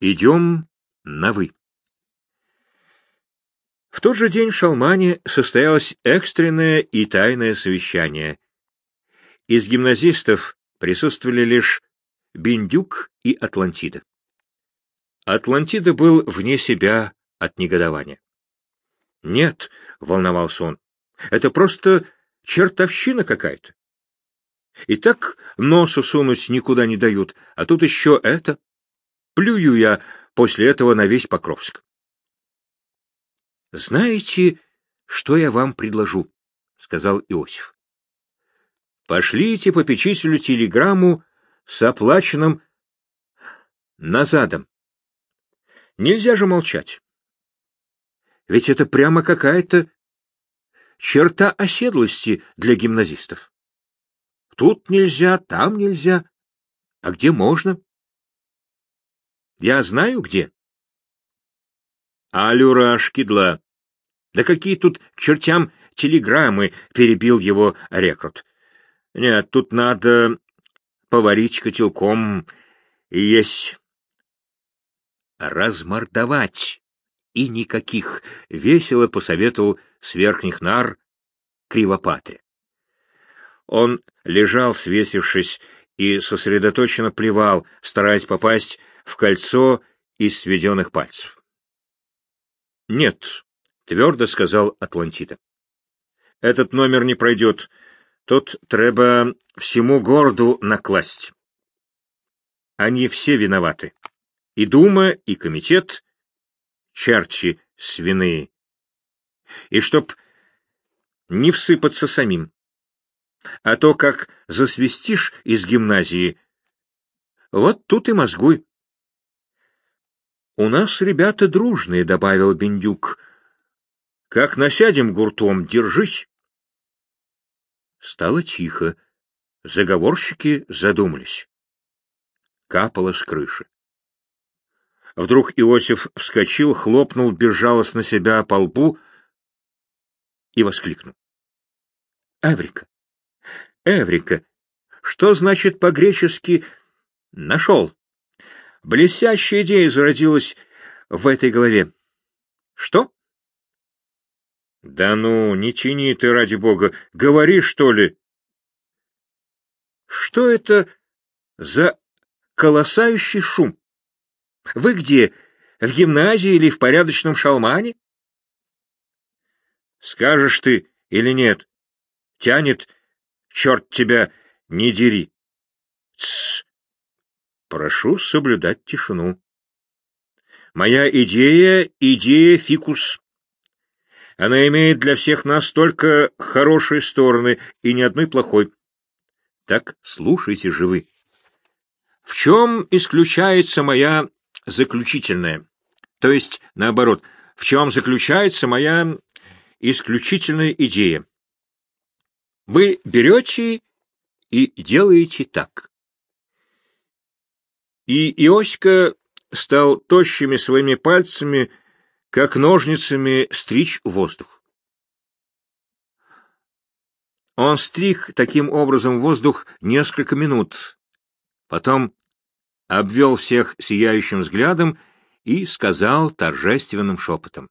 Идем на «вы». В тот же день в Шалмане состоялось экстренное и тайное совещание. Из гимназистов присутствовали лишь Биндюг и Атлантида. Атлантида был вне себя от негодования. «Нет», — волновался он, — «это просто чертовщина какая-то. И так носу сунуть никуда не дают, а тут еще это. Плюю я после этого на весь Покровск. — Знаете, что я вам предложу? — сказал Иосиф. — Пошлите попечителю телеграмму с оплаченным назадом. Нельзя же молчать. Ведь это прямо какая-то черта оседлости для гимназистов. Тут нельзя, там нельзя. А где можно? Я знаю, где. Алюра Шкидла. Да какие тут к чертям телеграммы, перебил его рекрут. Нет, тут надо поварить котелком и есть. Размордовать. И никаких, — весело посоветовал с верхних нар Кривопатре. Он лежал, свесившись, и сосредоточенно плевал, стараясь попасть в кольцо из сведенных пальцев. — Нет, — твердо сказал Атлантида. — Этот номер не пройдет. Тут треба всему городу накласть. Они все виноваты. И Дума, и комитет, черчи свиные. И чтоб не всыпаться самим. А то, как засвистишь из гимназии, вот тут и мозгуй. — У нас ребята дружные, — добавил Бендюк. — Как насядем гуртом, держись. Стало тихо. Заговорщики задумались. Капало с крыши. Вдруг Иосиф вскочил, хлопнул безжалостно себя по лбу и воскликнул. — Эврика! Эврика! Что значит по-гречески «нашел»? Блестящая идея зародилась в этой голове. Что? Да ну, не тяни ты, ради бога, говори, что ли. Что это за колоссающий шум? Вы где, в гимназии или в порядочном шалмане? Скажешь ты или нет? Тянет, черт тебя, не дери. Тссс, Прошу соблюдать тишину. Моя идея — идея фикус. Она имеет для всех нас только хорошие стороны и ни одной плохой. Так слушайте же вы. В чем исключается моя заключительная? То есть, наоборот, в чем заключается моя исключительная идея? Вы берете и делаете так и Иоська стал тощими своими пальцами, как ножницами, стричь воздух. Он стриг таким образом воздух несколько минут, потом обвел всех сияющим взглядом и сказал торжественным шепотом.